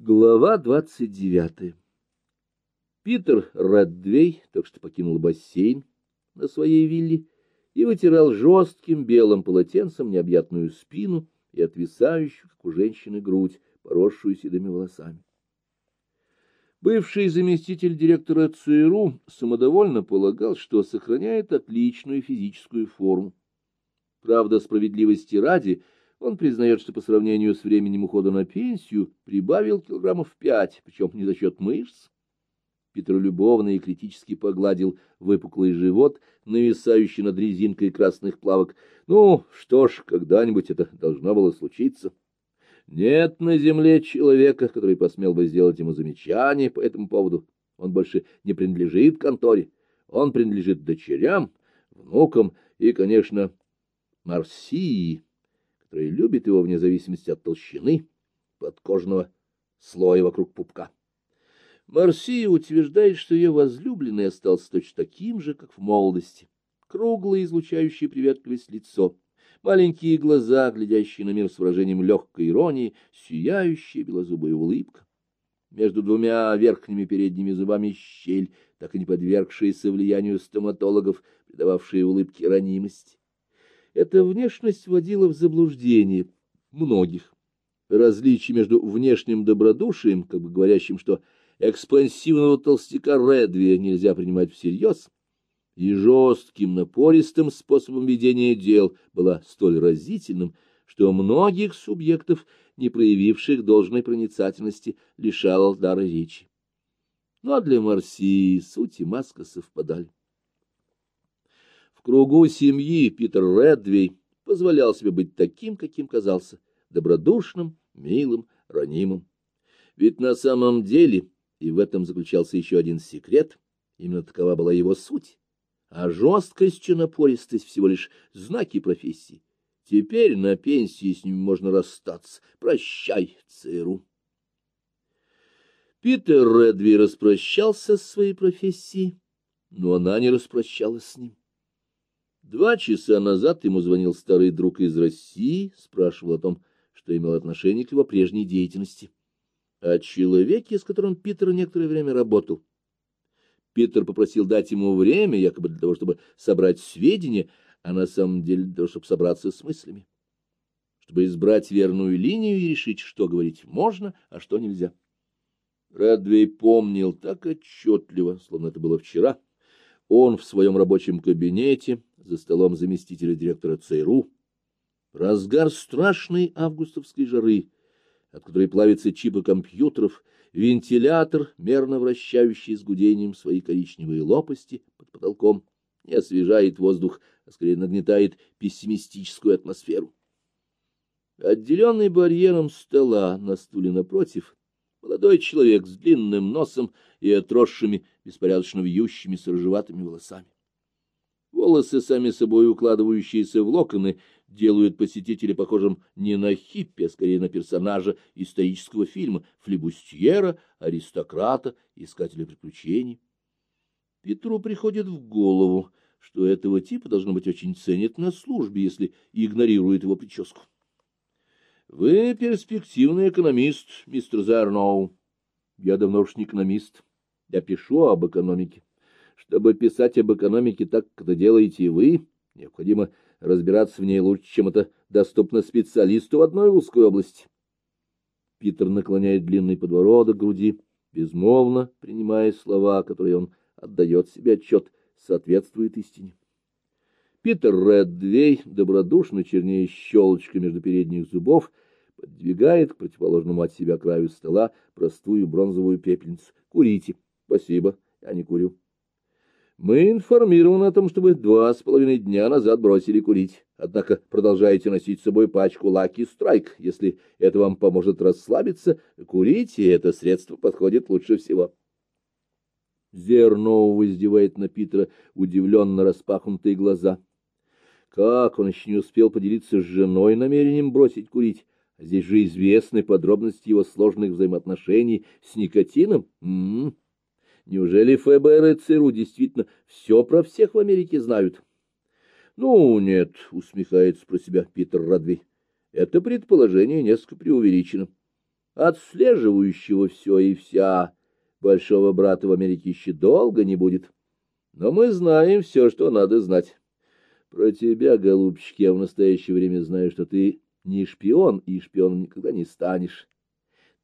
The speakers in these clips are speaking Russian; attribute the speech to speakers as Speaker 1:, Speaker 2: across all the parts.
Speaker 1: Глава двадцать девятая Питер Реддвей только что покинул бассейн на своей вилле и вытирал жестким белым полотенцем необъятную спину и отвисающую, как у женщины, грудь, поросшую седыми волосами. Бывший заместитель директора ЦРУ самодовольно полагал, что сохраняет отличную физическую форму. Правда, справедливости ради — он признает, что по сравнению с временем ухода на пенсию прибавил килограммов пять, причем не за счет мышц. Питер любовно и критически погладил выпуклый живот, нависающий над резинкой красных плавок. Ну, что ж, когда-нибудь это должно было случиться. Нет на земле человека, который посмел бы сделать ему замечание по этому поводу. Он больше не принадлежит конторе. Он принадлежит дочерям, внукам и, конечно, Марсии которая любит его вне зависимости от толщины подкожного слоя вокруг пупка. Марсия утверждает, что ее возлюбленный остался точно таким же, как в молодости. Круглое, излучающее приветливость лицо, маленькие глаза, глядящие на мир с выражением легкой иронии, сияющая белозубая улыбка. Между двумя верхними передними зубами щель, так и не подвергшаяся влиянию стоматологов, придававшая улыбке ранимость. Эта внешность вводила в заблуждение многих. Различие между внешним добродушием, как бы говорящим, что экспансивного толстяка Редвия нельзя принимать всерьез, и жестким, напористым способом ведения дел было столь разительным, что многих субъектов, не проявивших должной проницательности, лишало дара речи. Но для Марсии суть и маска совпадали кругу семьи Питер Редвей позволял себе быть таким, каким казался, добродушным, милым, ранимым. Ведь на самом деле, и в этом заключался еще один секрет, именно такова была его суть, а жесткость и напористость всего лишь знаки профессии. Теперь на пенсии с ним можно расстаться. Прощай, ЦРУ. Питер Редви распрощался с своей профессией, но она не распрощалась с ним. Два часа назад ему звонил старый друг из России, спрашивал о том, что имел отношение к его прежней деятельности. О человеке, с которым Питер некоторое время работал. Питер попросил дать ему время, якобы для того, чтобы собрать сведения, а на самом деле для того, чтобы собраться с мыслями. Чтобы избрать верную линию и решить, что говорить можно, а что нельзя. Радвей помнил так отчетливо, словно это было вчера. Он в своем рабочем кабинете за столом заместителя директора ЦРУ, разгар страшной августовской жары, от которой плавятся чипы компьютеров, вентилятор, мерно вращающий с гудением свои коричневые лопасти под потолком, не освежает воздух, а скорее нагнетает пессимистическую атмосферу. Отделенный барьером стола на стуле напротив, молодой человек с длинным носом и отросшими, беспорядочно вьющимися рыжеватыми волосами. Волосы, сами собой укладывающиеся в локоны, делают посетителя похожим не на хиппи, а скорее на персонажа исторического фильма флебустьера, аристократа, искателя приключений. Петру приходит в голову, что этого типа должно быть очень ценят на службе, если игнорирует его прическу. — Вы перспективный экономист, мистер Зерноу. — Я давно уж не экономист. Я пишу об экономике. Чтобы писать об экономике так, как это делаете вы, необходимо разбираться в ней лучше, чем это доступно специалисту в одной узкой области. Питер наклоняет длинный подбородок к груди, безмолвно принимая слова, которые он отдает себе отчет, соответствует истине. Питер Реддвей, добродушно чернее щелочка между передних зубов, подвигает к противоположному от себя краю стола простую бронзовую пепельницу. «Курите». «Спасибо, я не курю». Мы информированы о том, что вы два с половиной дня назад бросили курить, однако продолжаете носить с собой пачку Лаки Страйк. Если это вам поможет расслабиться, курите, это средство подходит лучше всего. Зерно воздевает на Питера удивленно распахнутые глаза. Как он еще не успел поделиться с женой намерением бросить курить? А здесь же известны подробности его сложных взаимоотношений с никотином. М -м -м. Неужели ФБР и ЦРУ действительно все про всех в Америке знают? Ну, нет, усмехается про себя Питер Радвей. Это предположение несколько преувеличено. отслеживающего все и вся большого брата в Америке еще долго не будет. Но мы знаем все, что надо знать. Про тебя, голубчик, я в настоящее время знаю, что ты не шпион, и шпионом никогда не станешь.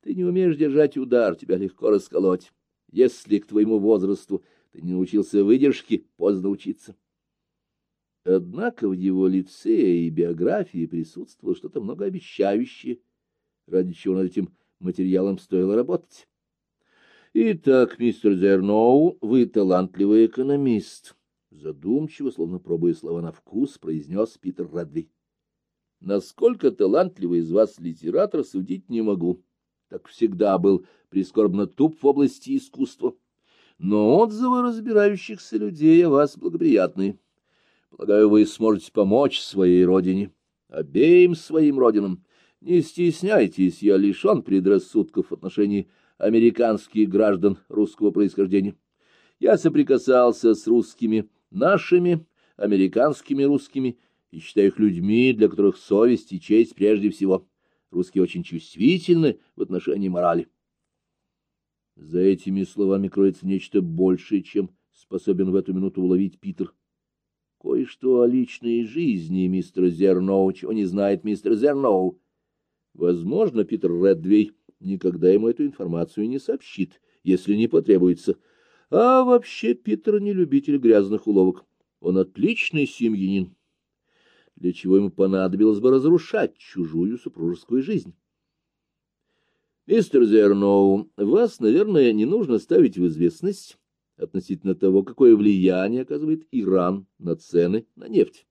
Speaker 1: Ты не умеешь держать удар, тебя легко расколоть. Если к твоему возрасту ты не научился выдержке, поздно учиться. Однако в его лице и биографии присутствовало что-то многообещающее, ради чего над этим материалом стоило работать. Итак, мистер Зерноу, вы талантливый экономист. Задумчиво, словно пробуя слова на вкус, произнес Питер Радви. Насколько талантливый из вас литератор, судить не могу. Так всегда был прискорбно туп в области искусства. Но отзывы разбирающихся людей о вас благоприятные. Полагаю, вы сможете помочь своей родине, обеим своим родинам. Не стесняйтесь, я лишен предрассудков в отношении американских граждан русского происхождения. Я соприкасался с русскими, нашими, американскими русскими, и считаю их людьми, для которых совесть и честь прежде всего. Русские очень чувствительны в отношении морали. За этими словами кроется нечто большее, чем способен в эту минуту уловить Питер. Кое-что о личной жизни мистера Зерноу, чего не знает мистер Зерноу. Возможно, Питер Редвей никогда ему эту информацию не сообщит, если не потребуется. А вообще Питер не любитель грязных уловок. Он отличный семьянин, для чего ему понадобилось бы разрушать чужую супружескую жизнь. Мистер Зерноу, вас, наверное, не нужно ставить в известность относительно того, какое влияние оказывает Иран на цены на нефть.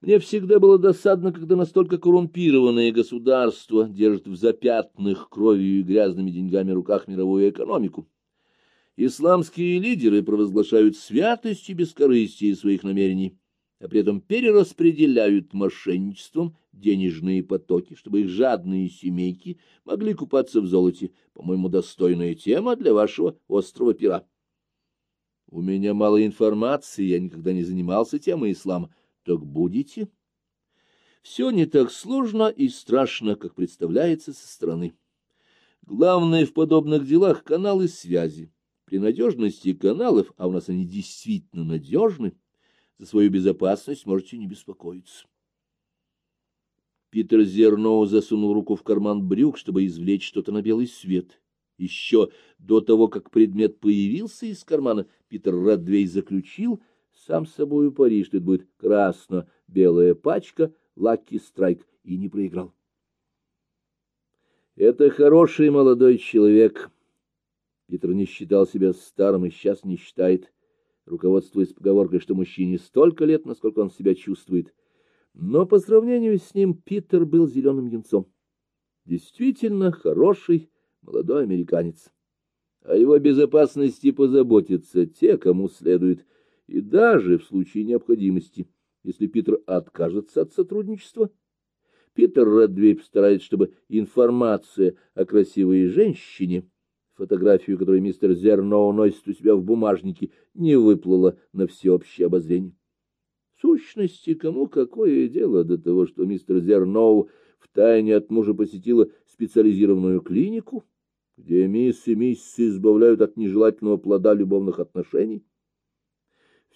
Speaker 1: Мне всегда было досадно, когда настолько коррумпированное государство держит в запятных кровью и грязными деньгами руках мировую экономику. Исламские лидеры провозглашают святость и бескорыстие своих намерений, а при этом перераспределяют мошенничеством денежные потоки, чтобы их жадные семейки могли купаться в золоте. По-моему, достойная тема для вашего острова пера. У меня мало информации, я никогда не занимался темой ислама так будете. Все не так сложно и страшно, как представляется со стороны. Главное в подобных делах — каналы связи. При надежности каналов, а у нас они действительно надежны, за свою безопасность можете не беспокоиться. Питер Зерноу засунул руку в карман брюк, чтобы извлечь что-то на белый свет. Еще до того, как предмет появился из кармана, Питер Радвей заключил — сам с собою пари, что это будет красно-белая пачка, лаки страйк, и не проиграл. Это хороший молодой человек. Питер не считал себя старым и сейчас не считает, руководствуясь поговоркой, что мужчине столько лет, насколько он себя чувствует. Но по сравнению с ним Питер был зеленым юнцом. Действительно хороший молодой американец. О его безопасности позаботятся те, кому следует — и даже в случае необходимости, если Питер откажется от сотрудничества, Питер Редвей постарается, чтобы информация о красивой женщине, фотографию которой мистер Зерно носит у себя в бумажнике, не выплыла на всеобщее обозрение. В сущности, кому какое дело до того, что мистер Зерноу втайне от мужа посетила специализированную клинику, где мисс и мисс избавляют от нежелательного плода любовных отношений?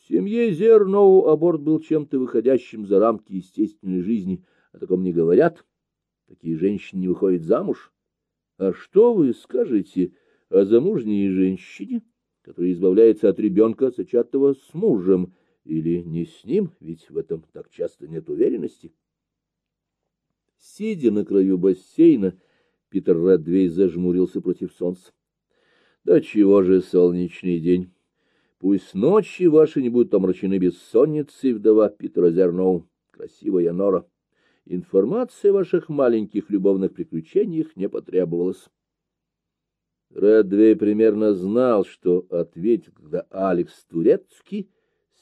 Speaker 1: семье Зерноу аборт был чем-то выходящим за рамки естественной жизни. О таком не говорят. Такие женщины не выходят замуж. А что вы скажете о замужней женщине, которая избавляется от ребенка, зачатого с мужем, или не с ним, ведь в этом так часто нет уверенности? Сидя на краю бассейна, Питер Радвей зажмурился против солнца. Да чего же солнечный день! Пусть ночи ваши не будут омрачены бессонницей, вдова Питера Зерноу, красивая Нора. Информация о ваших маленьких любовных приключениях не потребовалась. Редвей примерно знал, что ответит, когда Алекс Турецкий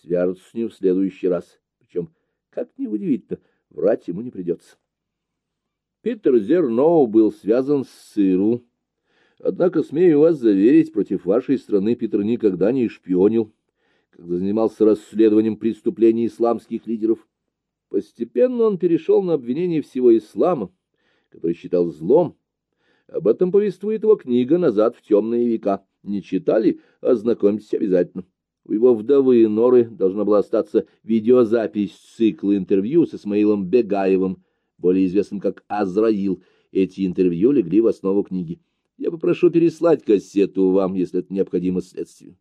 Speaker 1: свяжется с ним в следующий раз. Причем, как ни удивительно, врать ему не придется. Питер Зерноу был связан с Сыру, Однако, смею вас заверить, против вашей страны Питер никогда не шпионил, когда занимался расследованием преступлений исламских лидеров. Постепенно он перешел на обвинение всего ислама, который считал злом, Об этом повествует его книга «Назад в темные века». Не читали? Ознакомьтесь обязательно. У его вдовы Норы должна была остаться видеозапись цикла интервью с Исмаилом Бегаевым, более известным как Азраил. Эти интервью легли в основу книги. Я попрошу переслать кассету вам, если это необходимо следствию.